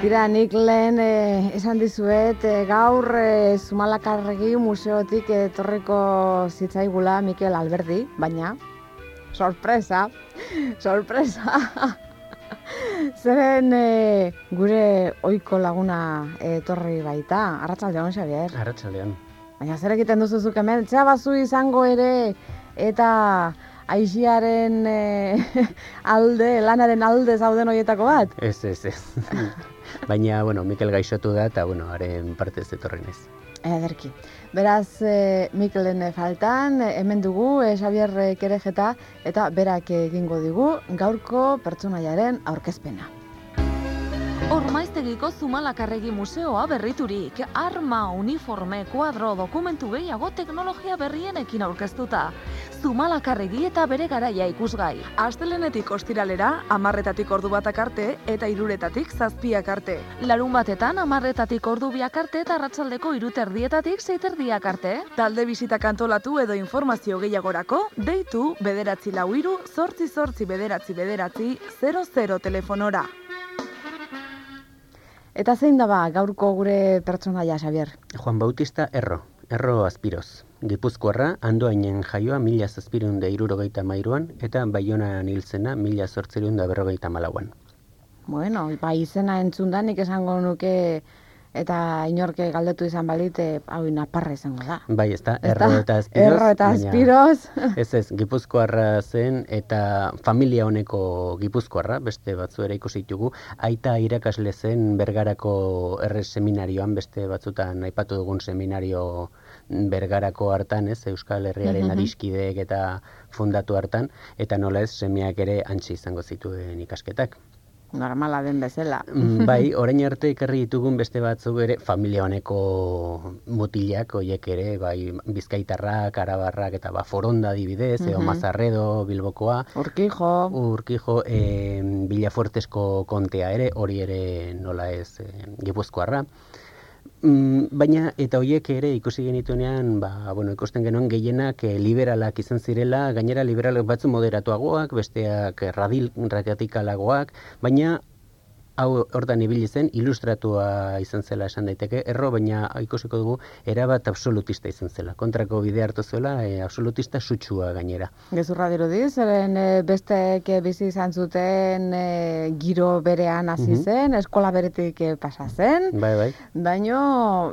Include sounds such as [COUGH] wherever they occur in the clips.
Tira, nik lehen eh, esan dizuet, eh, gaur eh, Zumalakarregi museotik etorriko zitzaigula Mikel Alberdi, baina, sorpresa, [LAUGHS] sorpresa, [LAUGHS] zeren eh, gure oiko laguna etorri baita, arratsalde hon, Xavier. Arratsaldean. Baina zer egiten duzu zuk hemen, txea bazu izango ere, eta aixiaren eh, [LAUGHS] alde, lanaren alde zauden horietako bat? Ez, ez, ez. Baina, bueno, Mikel gaixotu da eta, bueno, haren partez etorri naiz. Ederki. Beraz, e, Mikelen faltan, eh, hemen dugu, e, Xabier Kerejeta, eta berak egingo digu gaurko pertsonaiaren aurkezpena. Ormaiztegiko Zumalakarregi Museoa berriturik, arma, uniforme, kuadro, dokumentu gehiago teknologia berrienekin aurkeztuta. Zumalakarregi eta bere garaia ikusgai. Astelenetik ostiralera, amarretatik ordu batak arte eta iruretatik zazpiak arte. Larun batetan, amarretatik ordu biak arte eta ratzaldeko iruterdietatik zeiterdiak arte. Talde bizitak antolatu edo informazio gehiagorako, deitu bederatzi lau iru, zortzi zortzi bederatzi bederatzi, 00 telefonora. Eta zein da ba, gaurko gure pertsonaia, Xavier? Juan Bautista Erro, Erro Azpiroz. Gipuzkoarra, andoainen jaioa mila zazpirun da irurogeita mairuan, eta baiona nilzena mila zortzerun da berrogeita malauan. Bueno, ba, izena entzundanik esango nuke eta inorke galdetu izan balit, hau naparra izango da. Bai, ez da, erro eta azpiroz. Erro eta azpiroz. [LAUGHS] Ez ez, gipuzkoarra zen eta familia honeko gipuzkoarra, beste batzu ere ikusi ditugu, aita irakasle zen bergarako erre seminarioan, beste batzutan aipatu dugun seminario bergarako hartan, ez, Euskal Herriaren mm adiskideek eta fundatu hartan, eta nola ez, semiak ere antxe izango zituen ikasketak. Normala den bezala. Mm, [LAUGHS] bai, orain arte ekarri ditugun beste batzuk ere familia honeko mutilak hoiek ere, bai, Bizkaitarrak, Arabarrak eta ba Foronda adibidez, mm Mazarredo, Bilbokoa, Urkijo, Urkijo, eh Villafuertesko kontea ere, hori ere nola ez, eh, Gipuzkoarra. Mm, baina eta hoiek ere ikusi genituenean, ba, bueno, ikusten genuen gehienak e, liberalak izan zirela, gainera liberalak batzu moderatuagoak, besteak radil radikalagoak, baina hau hortan ibili zen ilustratua izan zela esan daiteke. Erro baina ikusiko dugu erabat absolutista izan zela. Kontrako bide hartu zuela e, absolutista sutsua gainera. Gezurra dirudi zeren e, besteek bizi izan zuten e, giro berean hasi mm zen eskola beretik e, pasa zen. Bai bai. Baino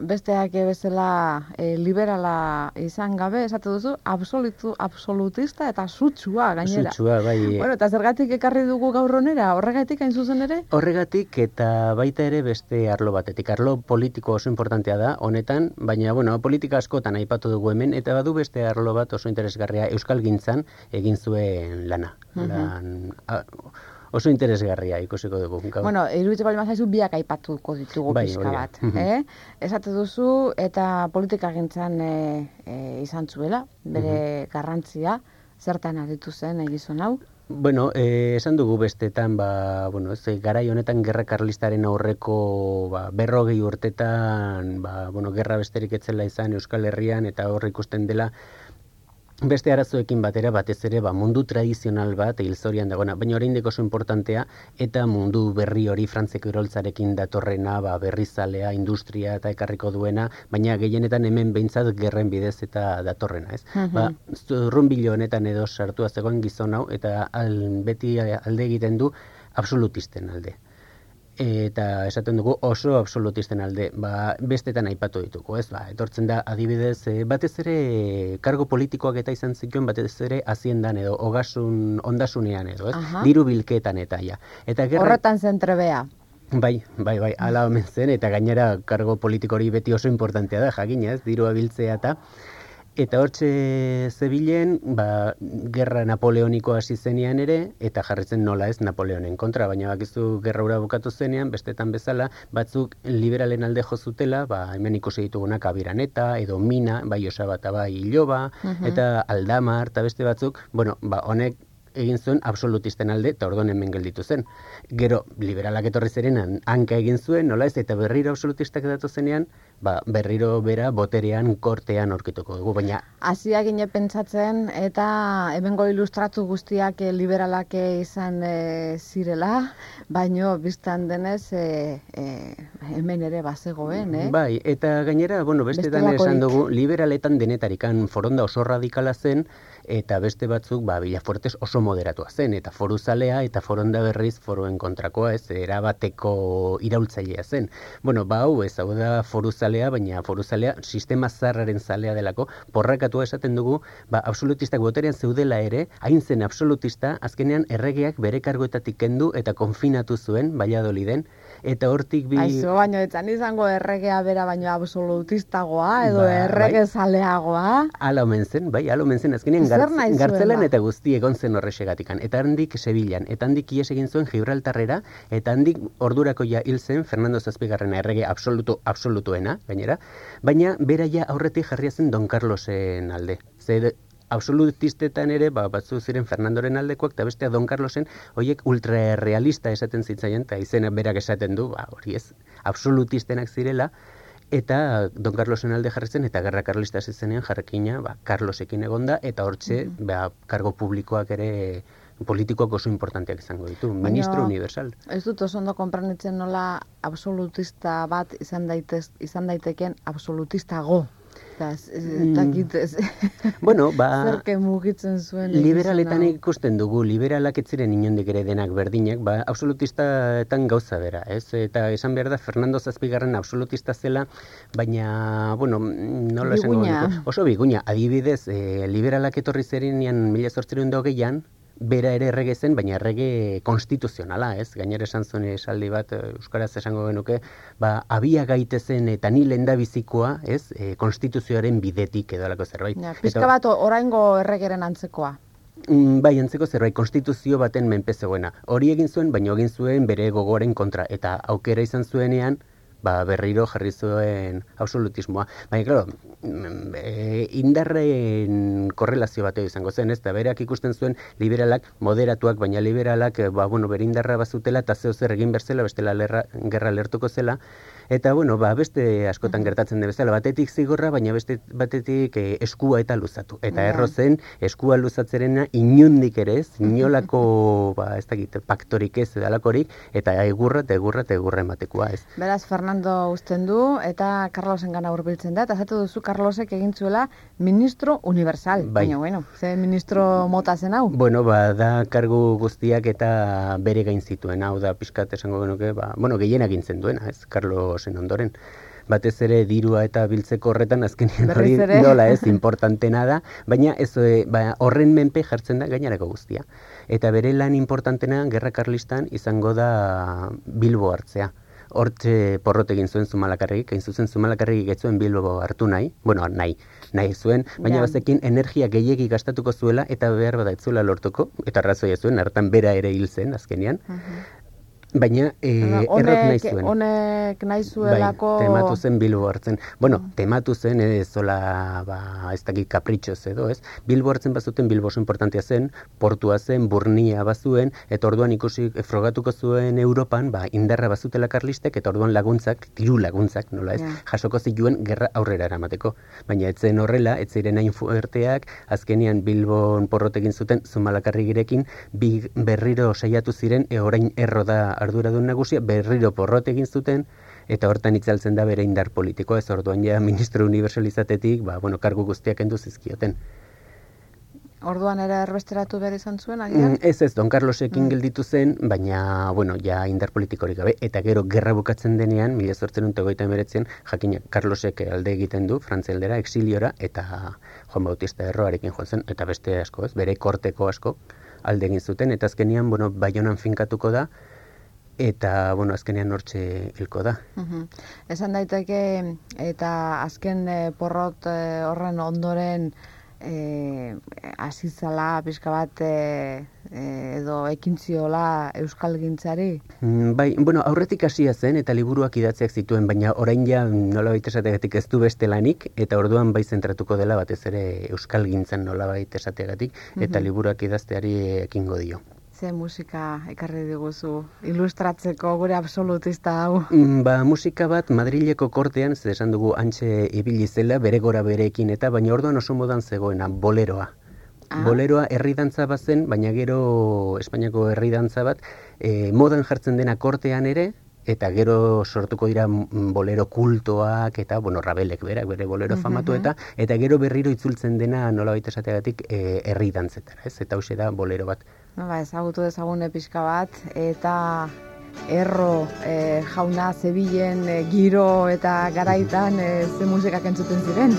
besteak bezala e, liberala izan gabe esatu duzu absolutu absolutista eta sutsua gainera. Sutsua bai. Bueno eta zergatik ekarri dugu gaur honera horregatik hain zuzen ere? Horregatik eta baita ere beste arlo batetik. Arlo politiko oso importantea da honetan, baina bueno, politika askotan aipatu dugu hemen eta badu beste arlo bat oso interesgarria Euskal Gintzan egin zuen lana. Lan, oso interesgarria ikusiko dugu. Gau. Bueno, iruditze bali mazaizu biak aipatuko ditugu bai, pixka bat. Eh? Esate duzu eta politika gintzan e, e, izan zuela, bere garrantzia, zertan aditu zen egizun hau? Bueno, eh, esan dugu bestetan, ba, bueno, ez, garai honetan gerra karlistaren aurreko ba, berrogei urtetan, ba, bueno, gerra besterik etzela izan Euskal Herrian, eta horre ikusten dela, beste arazoekin batera batez ere ba, mundu tradizional bat hilzorian dagoena, baina oraindik oso importantea eta mundu berri hori frantzeko iroltzarekin datorrena, ba, berrizalea, industria eta ekarriko duena, baina gehienetan hemen behintzat gerren bidez eta datorrena, ez? -huh. Ba, honetan edo sartua zegoen gizon hau eta al, beti alde egiten du absolutisten alde eta esaten dugu oso absolutisten alde, ba, bestetan aipatu ditugu, ez, ba, etortzen da adibidez, e, batez ere kargo politikoak eta izan zituen batez ere haziendan edo ogasun ondasunean edo, ez, diru bilketan eta ja. Eta gerra... Horretan zentrebea. Bai, bai, bai, ala omen zen, eta gainera kargo politiko hori beti oso importantea da, jakina ez, diru abiltzea eta Eta hortxe zebilen, ba, gerra napoleoniko hasi zenean ere, eta jarritzen nola ez Napoleonen kontra, baina bakizu gerra ura bukatu zenean, bestetan bezala, batzuk liberalen alde jozutela, ba, hemen ikusi ditugunak abiraneta, edo mina, bai osabata, bai iloba, eta aldamar, eta beste batzuk, bueno, ba, honek egin zuen absolutisten alde, eta orduan hemen gelditu zen. Gero, liberalak etorri zerenan, hanka egin zuen, nola ez, eta berriro absolutistak datu zenean, ba, berriro bera boterean kortean orkituko dugu, baina... Azia gine pentsatzen, eta hemengo ilustratu guztiak eh, liberalak izan e, zirela, baino biztan denez e, e, hemen ere bazegoen, eh? Bai, eta gainera, bueno, beste dan esan dugu, liberaletan denetarikan foronda oso radikala zen, eta beste batzuk ba Villafuertes oso moderatua zen eta foruzalea eta foronda berriz foroen kontrakoa ez erabateko iraultzailea zen. Bueno, ba hau ez hau da foruzalea, baina foruzalea sistema zarraren zalea delako porrakatua esaten dugu, ba absolutistak boterean zeudela ere, hain zen absolutista azkenean erregeak bere kargoetatik kendu eta konfinatu zuen Valladoliden eta hortik bi... Aizu, baino, etzan izango erregea bera baino absolutistagoa, edo ba, errege bai. zaleagoa. Ala omen zen, bai, ala omen zen, azkenean gartzelan eta guzti egon zen horrexegatikan. Eta handik Sevillan, eta handik ies egin zuen Gibraltarrera, eta handik ordurako ja hil zen Fernando Zazpigarrena errege absolutu, absolutuena, gainera, baina bera ja aurretik jarria zen Don Carlosen alde. Zer, absolutistetan ere, ba, batzu ziren Fernandoren aldekoak, eta bestea Don Carlosen, horiek ultrarealista esaten zitzaien, eta izena berak esaten du, ba, hori ez, absolutistenak zirela, eta Don Carlosen alde jarritzen, eta Gerra Carlista zizenean jarrekina, ba, Carlosekin egonda, eta hortxe, mm -hmm. ba, kargo publikoak ere politikoak oso importanteak izango ditu, ministro universal. Ez dut oso ondo konpranitzen nola absolutista bat izan, daitez, izan daiteken absolutista go. Mm. [LAUGHS] bueno, ba... Zerke mugitzen zuen. Liberaletan ikusten dugu, liberalak etziren inondik ere denak berdinak, ba, absolutistaetan gauza bera, ez? Eta esan behar da, Fernando Zazpigarren absolutista zela, baina, bueno, nola esan Oso biguña, adibidez, e, liberalak etorri zerinian mila sortzeron dogeian, bera ere errege zen, baina errege konstituzionala, ez? Gainera esan zuen esaldi bat, eh, Euskaraz esango genuke, ba, abia gaitezen eta ni lenda bizikoa, ez? E, konstituzioaren bidetik edo alako zerbait. Ja, pizka bat oraingo erregeren antzekoa. Mm, bai, antzeko zerbait, konstituzio baten menpe zegoena. Hori egin zuen, baina egin zuen bere gogoren kontra. Eta aukera izan zuenean, ba, berriro jarri zuen absolutismoa. Baina, klaro, mm, e, indarren korrelazio bateo izango zen, ez da, berak ikusten zuen liberalak moderatuak, baina liberalak, ba, bueno, bere indarra bazutela, eta zeo zer egin berzela, bestela lerra, gerra lertuko zela, Eta bueno, ba, beste askotan gertatzen da bezala, batetik zigorra, baina beste batetik eh, eskua eta luzatu. Eta erro zen eskua luzatzerena inundik ere ez, inolako [LAUGHS] ba, ez dakit, paktorik ez edalakorik, eta egurra eta egurra eta egurra ematekoa ez. Beraz, Fernando usten du, eta Carlosen gana urbiltzen da, eta zatu duzu Carlosek egin zuela ministro universal. Bai. Baina, bueno, ze ministro mota zen hau? Bueno, ba, da kargu guztiak eta bere gain zituen, hau da pixkat esango genuke, ba, bueno, gehienak gintzen duena, ez, Carlos zen ondoren. Batez ere dirua eta biltzeko horretan azkenean hori nola ez importantena da, baina ez e, ba, horren menpe jartzen da gainarako guztia. Eta bere lan importantena Gerra Karlistan izango da Bilbo hartzea. Hortze porrot egin zuen Zumalakarregik, hain zuzen Zumalakarregik ez zuen Bilbo hartu nahi, bueno, nahi, nahi zuen, baina bazekin energia gehiegi gastatuko zuela eta behar bada ez lortuko, eta razoia zuen, hartan bera ere hil zen azkenean. Baina, e, errot nahi zuen. Honek nahi zuelako... Bai, tematu zen Bilbo hartzen. Bueno, mm. tematu zen, ez zola, ba, ez dakit kapritxoz edo, ez? Bilbo hartzen bazuten, Bilbo oso importantia zen, portua zen, burnia bazuen, eta orduan ikusi e, frogatuko zuen Europan, ba, indarra bazutela karlistek, eta orduan laguntzak, tiru laguntzak, nola ez, jasoko zituen gerra aurrera eramateko. Baina, etzen horrela, ez ziren hain fuerteak, azkenian Bilbon porrotekin zuten, zumalakarri girekin, bi berriro saiatu ziren, e, orain erro da arduradun nagusia berriro porrot egin zuten eta hortan itzaltzen da bere indar politikoa ez orduan ja ministro universalizatetik ba, bueno, kargu guztiak endu zizkioten. Orduan era erbesteratu behar izan zuen, agian? Mm, ez ez, Don Carlosekin mm. gelditu zen, baina, bueno, ja indar politikorik gabe, eta gero gerra bukatzen denean, mila zortzen untegoita emeretzen, jakina, Carlosek alde egiten du, frantzeldera, exiliora, eta Juan Bautista erroarekin joan zen, eta beste asko, ez, bere korteko asko, alde egin zuten, eta azkenian, bueno, baionan finkatuko da, eta, bueno, azkenean hortxe hilko da. Esan daiteke, eta azken eh, porrot eh, horren ondoren, eh azizala pizka bat e, edo ekintziola euskalgintzari mm, bai bueno aurretik hasia zen eta liburuak idatziak zituen baina orain ja nolabait esategatik ez du beste lanik eta orduan bai zentratuko dela batez ere euskalgintzan nolabait esategatik eta liburuak idazteari ekingo dio ze musika ekarri diguzu ilustratzeko gure absolutista hau? Mm, ba, musika bat Madrileko kortean, ze esan dugu antxe ibili zela, bere gora berekin eta baina orduan oso modan zegoena, boleroa. Ah. Boleroa herri dantza bazen, baina gero Espainiako herri dantza bat, e, modan jartzen dena kortean ere, eta gero sortuko dira bolero kultoak eta bueno rabelek berak bere bolero famatu eta eta gero berriro itzultzen dena nolabait esateagatik eh herri dantzetara ez eta hoxe da bolero bat ba, ezagutu dezagun epizka bat, eta erro e, jauna zebilen e, giro eta garaitan e, ze musikak entzuten ziren.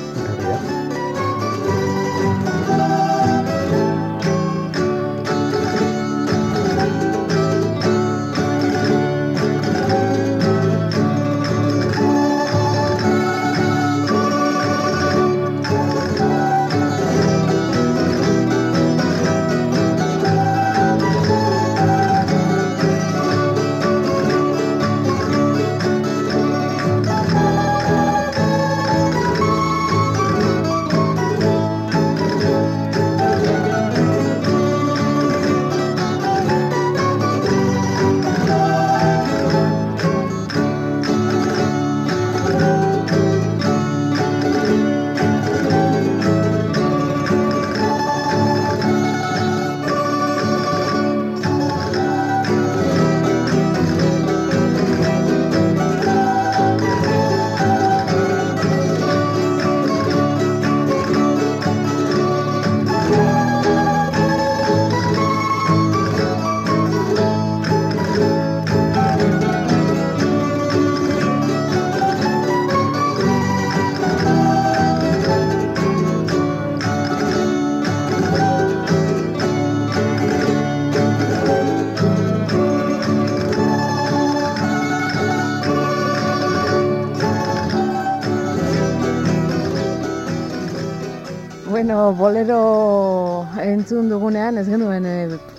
Bolero entzun dugunean, ez genuen e,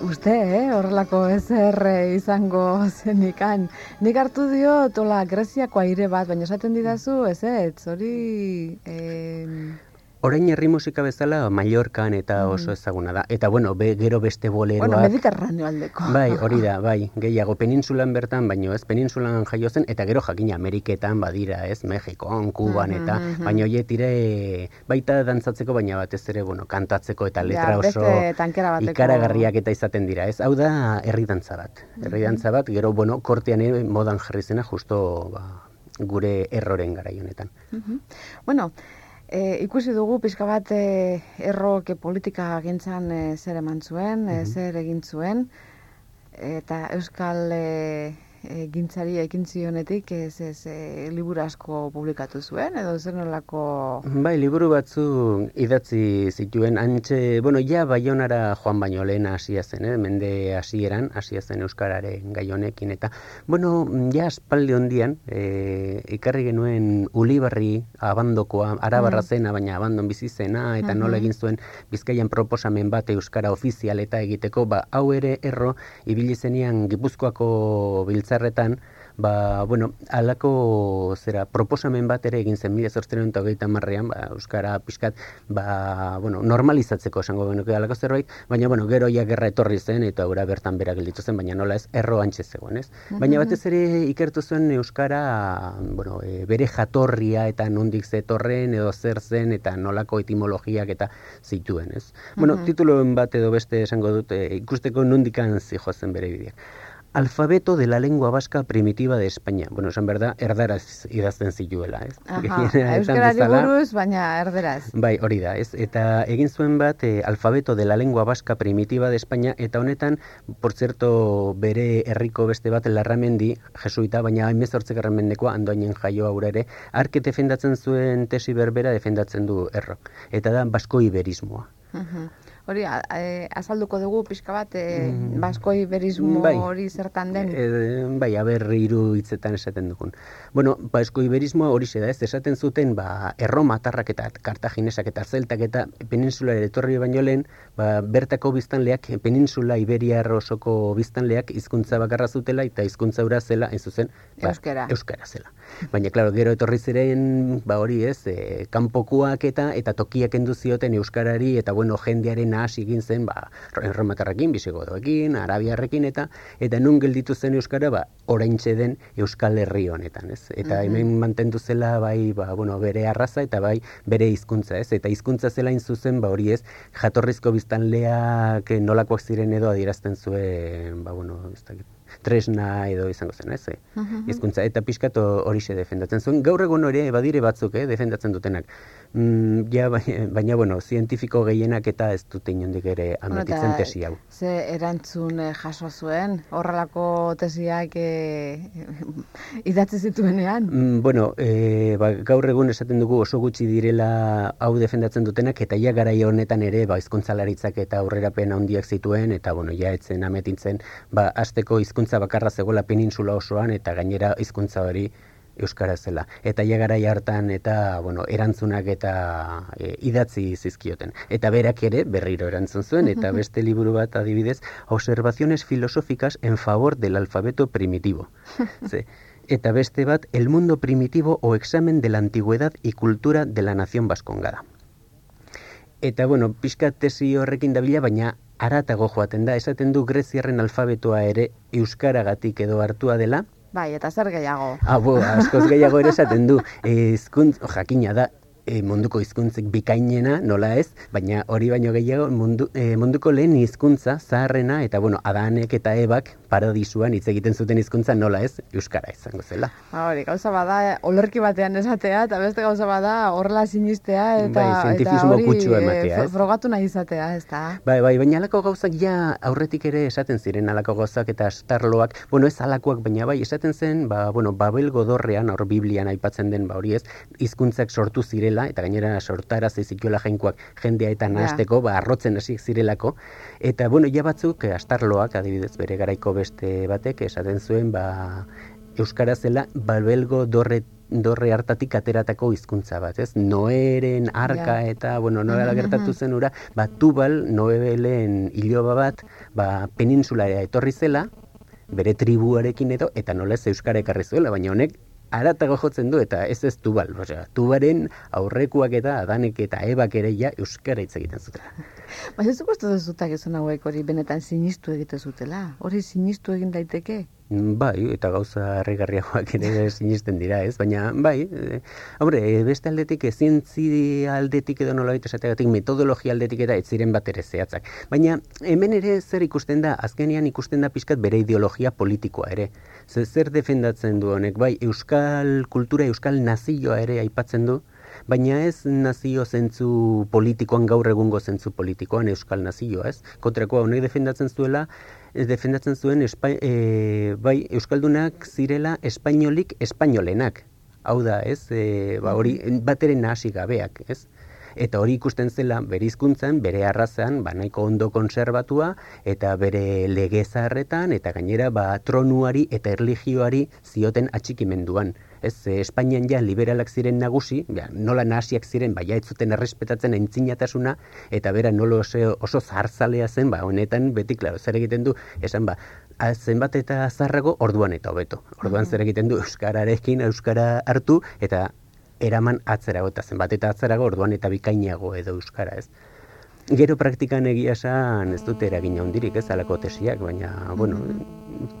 uste, eh? horrelako ezer eh, izango zenikan. Nik hartu dio, tola, greziako aire bat, baina esaten didazu, ez ez, hori... Eh... Orain herri musika bezala Mallorcan eta mm. oso ezaguna da. Eta bueno, be, gero beste boleroak... Bueno, mediterraneo aldeko. Bai, hori da, bai. Gehiago peninsulan bertan, baino ez peninsulan jaio zen, eta gero jakina Ameriketan badira, ez, Mexikon, Kuban, eta mm -hmm. baino tire baita dantzatzeko, baina batez ere, bueno, kantatzeko eta letra oso ikaragarriak eta izaten dira, ez? Hau da herri dantza bat. Herri dantza bat, gero, bueno, kortean modan jarri zena, justo ba, gure erroren gara honetan. Bueno, E, ikusi dugu pixka bat e, erroke politika gintzan e, zer eman zuen, e, mhm. zer egin zuen, eta Euskal e, e, gintzari ekin zionetik ez ez e, liburu asko publikatu zuen edo zer nolako Bai, liburu batzu idatzi zituen antxe, bueno, ja baionara joan baino lehen hasia zen, eh? mende hasieran hasia zen euskararen gai honekin eta bueno, ja aspaldi hondian e, ikarri genuen Ulibarri abandokoa, arabarra mm. zena baina abandon bizi zena eta nola egin zuen Bizkaian proposamen bat euskara ofizial eta egiteko, ba hau ere erro ibili zenian Gipuzkoako biltza batzarretan, ba, bueno, alako zera proposamen bat ere egin zen mila zortzen eta hogeita marrean, ba, Euskara pixkat, ba, bueno, normalizatzeko esango genuke alako zerbait, baina, bueno, gero ja gerra etorri zen eta ura bertan bera gelditu zen, baina nola ez, erro antxe zegoen, ez? Baina batez ere ikertu zuen Euskara, bueno, e, bere jatorria eta nondik zetorren edo zer zen eta nolako etimologiak eta zituen, ez? Bueno, tituloen bat edo beste esango dute, ikusteko nondikan zijozen bere bideak. Alfabeto de la lengua vasca primitiva de España. Bueno, esan berda, erdaraz idazten zituela, ez? [LAUGHS] Euskara buruz, baina erderaz. Bai, hori da, ez? Eta egin zuen bat, eh, alfabeto de la lengua vasca primitiva de España, eta honetan, por cierto, bere herriko beste bat, larramendi, jesuita, baina hainbezortzek erramendekoa, andoainen jaio aurre ere, arke defendatzen zuen tesi berbera defendatzen du erro. Eta da, basko iberismoa. Hori azalduko dugu pixka bat e, baskoi berismo bai. hori zertan den. E, bai aber hiru hitzetan esaten dugun bueno baskoi berismo hori da ez? Esaten zuten ba erromatarrak eta kartaginesak eta zeltak eta peninsula etorri baino lehen ba, bertako biztanleak peninsula iberiar osoko biztanleak hizkuntza bakarra zutela eta hizkuntza ura zela en zuzen ba, euskara. Euskara zela. Baina claro gero etorri ziren ba hori ez? E, kanpokuak eta eta tokiak endu zioten euskarari eta bueno jendearen hasi egin zen ba erromatarrekin bisigodoekin arabiarrekin eta eta nun gelditu zen euskara ba oraintze den euskal herri honetan ez eta hemen mantendu zela bai ba, bueno, bere arraza eta bai bere hizkuntza ez eta hizkuntza zela zuzen ba hori ez jatorrizko biztanleak nolakoak ziren edo adierazten zuen ba bueno ez tresna edo izango zen, ez? Hizkuntza eta pixkat hori se defendatzen zuen. Gaur egun hori badire batzuk, eh, defendatzen dutenak. Mm, ja, baina, bueno, zientifiko gehienak eta ez dute inondik ere ametitzen tesi hau. Ze erantzun eh, jaso zuen, horrelako tesiak eh, [LAUGHS] idatzi zituenean? Mm, bueno, eh, ba, gaur egun esaten dugu oso gutxi direla hau defendatzen dutenak, eta ja garai honetan ere, ba, izkuntzalaritzak eta aurrerapen handiak zituen, eta, bueno, ja etzen ametintzen, ba, azteko hizkuntza bakarra zegoela peninsula osoan, eta gainera hizkuntza hori euskara zela. Eta ja garai hartan eta bueno, erantzunak eta e, idatzi zizkioten. Eta berak ere berriro erantzun zuen eta beste liburu bat adibidez, Observaciones filosóficas en favor del alfabeto primitivo. [LAUGHS] Ze, eta beste bat, El mundo primitivo o examen de la antigüedad y cultura de la nación vascongada. Eta, bueno, pixka tesi horrekin dabila, baina aratago joaten da, esaten du greziarren alfabetoa ere euskaragatik edo hartua dela, Bai, eta zer gehiago. Ah, bo, askoz gehiago ere esaten du. Ezkuntz, jakina da, e, munduko hizkuntzik bikainena, nola ez, baina hori baino gehiago mundu, e, munduko lehen hizkuntza zaharrena eta bueno, Adanek eta Ebak paradisuan hitz egiten zuten hizkuntza nola ez, euskara izango zela. Ba, hori, gauza bada olerki batean esatea eta beste gauza bada horrela sinistea eta bai, eta hori ematea, ez? frogatu nahi izatea, ez da? Bai, bai, baina alako gauzak ja aurretik ere esaten ziren alako gauzak eta astarloak, bueno, ez alakoak, baina bai, esaten zen, ba, bueno, Babel godorrean, hor Biblian aipatzen den, ba, hori ez, hizkuntzak sortu zirela, eta gainera sortara zizikiola jainkoak jendea eta nahazteko, ba, arrotzen hasi zirelako. Eta, bueno, ja batzuk, eh, astarloak, adibidez bere garaiko beste batek, esaten zuen, ba, Euskara zela, balbelgo dorre dorre hartatik ateratako hizkuntza bat, ez? Noeren arka eta, bueno, noera gertatu zen ura, ba, tubal, noebelen hiloba bat, ba, peninsularia etorri zela, bere tribuarekin edo, eta nola ez Euskara ekarri zuela, baina honek aratago jotzen du eta ez ez tubal, osea, tubaren aurrekuak eta adanek eta ebak ere ja euskara hitz egiten zutela. Zuko ez duzutak ezan hauek hori benetan sinistu egite zutela? Hori sinistu egin daiteke? Bai, eta gauza harrigarriagoak ere [LAUGHS] sinisten dira, ez? Baina, bai, e, hombre, beste aldetik, zientzi aldetik edo nola esategatik, metodologia aldetik eta ez ziren bat ere zehatzak. Baina, hemen ere zer ikusten da, azkenean ikusten da pixkat bere ideologia politikoa ere. Zer, zer defendatzen du honek, bai, euskal kultura, euskal nazioa ere aipatzen du, baina ez nazio zentzu politikoan gaur egungo zentzu politikoan euskal nazioa, ez? Kontrakoa honek defendatzen zuela, ez defendatzen zuen e, bai euskaldunak zirela espainolik espainolenak. Hau da, ez? E, ba hori bateren hasi gabeak, ez? Eta hori ikusten zela bere hizkuntzan, bere arrazan, ba nahiko ondo konserbatua eta bere legezarretan eta gainera ba tronuari eta erlijioari zioten atxikimenduan ez, e, Espainian ja liberalak ziren nagusi, ja, nola nahasiak ziren, baina ez zuten errespetatzen entzinatasuna, eta bera nolo oso, oso zahartzalea zen, ba, honetan, beti, klaro, zer egiten du, esan ba, zenbat eta zarrago, orduan eta hobeto. Orduan zer egiten du, Euskararekin, Euskara hartu, eta eraman atzerago, eta zenbat eta atzerago, orduan eta bikainago edo Euskara, ez. Gero praktikan egia esan ez dute eragin handirik ez alako tesiak, baina, bueno,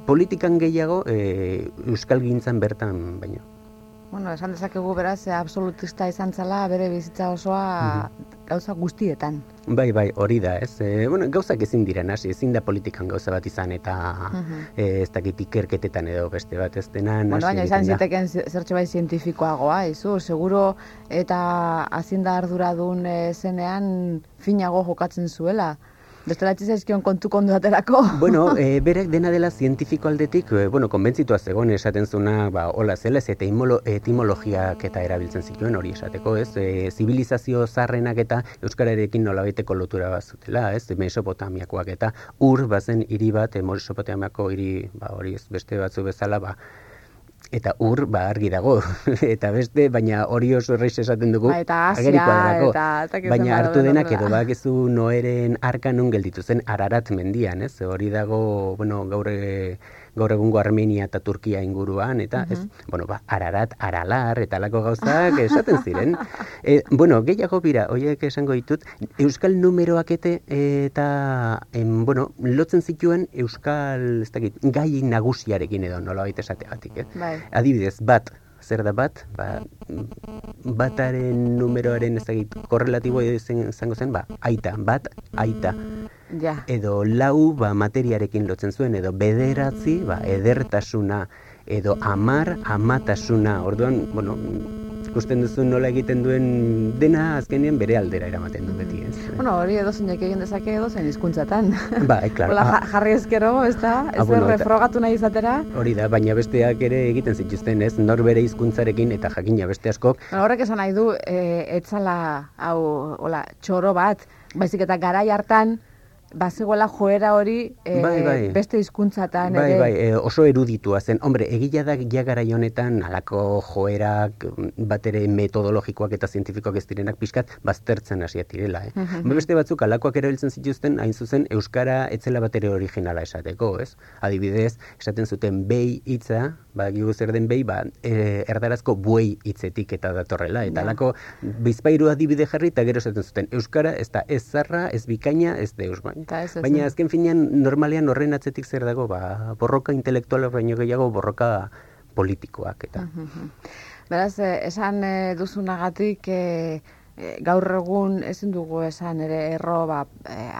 politikan gehiago e, euskal gintzan bertan baina. Bueno, esan dezakegu beraz, e, absolutista izan zala bere bizitza osoa mhm. gauza guztietan. Bai, bai, hori da, ez? E, bueno, gauzak ezin diren hasi, ezin da politikan gauza bat izan eta mhm. e, ez dakit ikerketetan edo beste bat ez dena. Bueno, baina izan ziteken zertxe bai zientifikoagoa, izu, seguro eta azinda arduradun e, zenean finago jokatzen zuela. Beste latzi zaizkion kontu kondu aterako. [LAUGHS] Bueno, [LAUGHS] e, berek dena dela zientifiko aldetik, e, bueno, konbentzitua zegoen esaten zuna, ba, hola zela, ez eta etimologiak eta erabiltzen zituen hori esateko, ez? E, zibilizazio zarrenak eta euskararekin nolabaiteko lotura bat zutela, ez? Mesopotamiakoak eta ur bazen hiri bat, e, Mesopotamiako hiri, ba, hori ez, beste batzu bezala, ba, eta ur ba argi dago. [LAUGHS] Eta beste baina hori oso erraiz esaten dugu ba, eta asia eta, eta baina hartu denak edo bakizu noeren arka nun gelditu zen ararat mendian ez? Hori dago bueno gaur gaur egungo Armenia eta Turkia inguruan, eta, ez, bueno, ba, ararat, aralar, eta lako gauzak [LAUGHS] esaten ziren. E, bueno, gehiago bira, oiek esango ditut, Euskal numeroak ete, eta, em, bueno, lotzen zituen Euskal, ez dakit, gai nagusiarekin edo, nola baita esateatik, eh? Bai. Adibidez, bat, zer da bat, ba, bataren numeroaren ezagit korrelatibo izango zen, ba, aita, bat, aita. Ja. Edo lau, ba, materiarekin lotzen zuen, edo bederatzi, ba, edertasuna, edo amar, amatasuna. Orduan, bueno, ikusten duzu nola egiten duen dena azkenean bere aldera eramaten du beti, ez? Bueno, hori edo zeinek egin dezake edo zen hizkuntzatan. Ba, e, claro. Hola, jarri ezkero, ez da? Ez ah, refrogatu nahi izatera? Hori da, baina besteak ere egiten zituzten, ez? Nor bere hizkuntzarekin eta jakina beste askok. Bueno, horrek esan nahi du, e, etzala, hau, hola, txoro bat, baizik eta garai hartan, bazegoela joera hori e, bai, bai. beste hizkuntzatan bai, ere. Bai, bai, oso eruditua zen. Hombre, egila da jagara honetan alako joerak bat ere metodologikoak eta zientifikoak ez direnak pixkat baztertzen hasia direla. Eh? Uh Beste batzuk alakoak erabiltzen zituzten hain zuzen Euskara etzela bat ere originala esateko, ez? Adibidez, esaten zuten bei hitza, ba, zer den behi, ba, e, erdarazko buei hitzetik eta datorrela. Eta alako bizpairu adibide jarri eta gero esaten zuten Euskara ez da ez zarra, ez bikaina, ez deus, bai. Baina azken finean normalean horren atzetik zer dago, ba, borroka intelektuala baino gehiago borroka politikoak eta. Beraz, eh, esan eh, duzunagatik eh, gaur egun ezin dugu esan ere erro ba,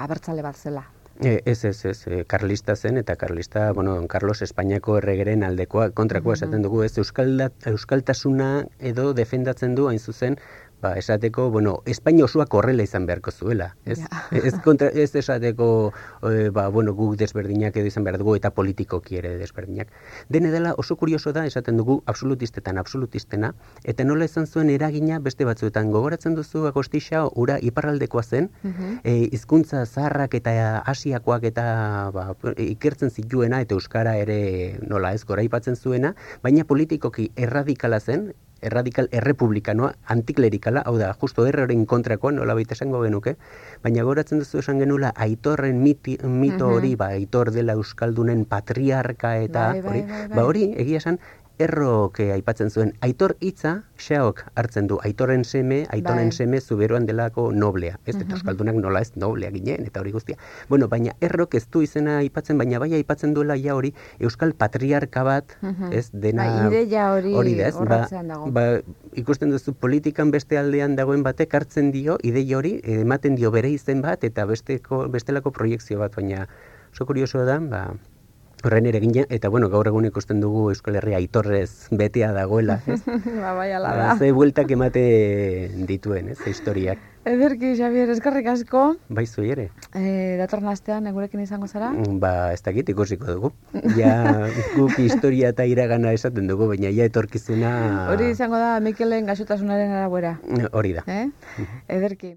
abertzale bat zela. E, ez, ez, ez, karlista zen eta karlista, bueno, Carlos Espainiako erregeren aldekoa kontrakoa esaten dugu, ez, euskaltasuna edo defendatzen du hain zuzen ba, esateko, bueno, Espainia osoak horrela izan beharko zuela, ez? Ez, kontra, ez esateko, e, ba, bueno, guk desberdinak edo izan behar dugu eta politikoki ere desberdinak. Dene dela oso kurioso da, esaten dugu, absolutistetan absolutistena, eta nola izan zuen eragina beste batzuetan gogoratzen duzu agostixa, ura iparraldekoa zen, mm hizkuntza zaharrak eta asiakoak eta ba, ikertzen zituena eta euskara ere nola ez goraipatzen zuena, baina politikoki erradikala zen, erradikal errepublikanoa, antiklerikala, hau da, justo erroren kontrakoa, nola baita esango genuke, baina goratzen duzu esan genula, aitorren miti, mito hori, ba, aitor dela euskaldunen patriarka eta bai, bai, hori, bai, ba hori, egia esan, errok aipatzen zuen, aitor hitza xeok hartzen du, aitoren seme, aitoren bai. seme zuberoan delako noblea. Ez, eta euskaldunak nola ez noblea ginen, eta hori guztia. Bueno, baina errok ez du izena aipatzen, baina bai aipatzen duela ja hori, euskal patriarka bat, ez, dena... Ba, ideia hori, hori ba, dago. Ba, ikusten duzu politikan beste aldean dagoen batek hartzen dio, ideia hori, ematen dio bere izen bat, eta besteko, bestelako proiektzio bat, baina... Oso kurioso da, ba, Horren ere ginen, eta bueno, gaur egun ikusten dugu Euskal Herria aitorrez betea dagoela, ez? [LAUGHS] ba, bai, ala da. Ze bueltak emate dituen, ez, historiak. Ederki, Javier, eskarrik asko. Bai, zu ere. E, datorren astean, egurekin izango zara? Mm, ba, ez dakit, ikusiko dugu. Ja, [LAUGHS] guk historia eta iragana esaten dugu, baina ja etorkizuna... Hori izango da, Mikelen gaxotasunaren arabera. Hori da. Eh? Ederki.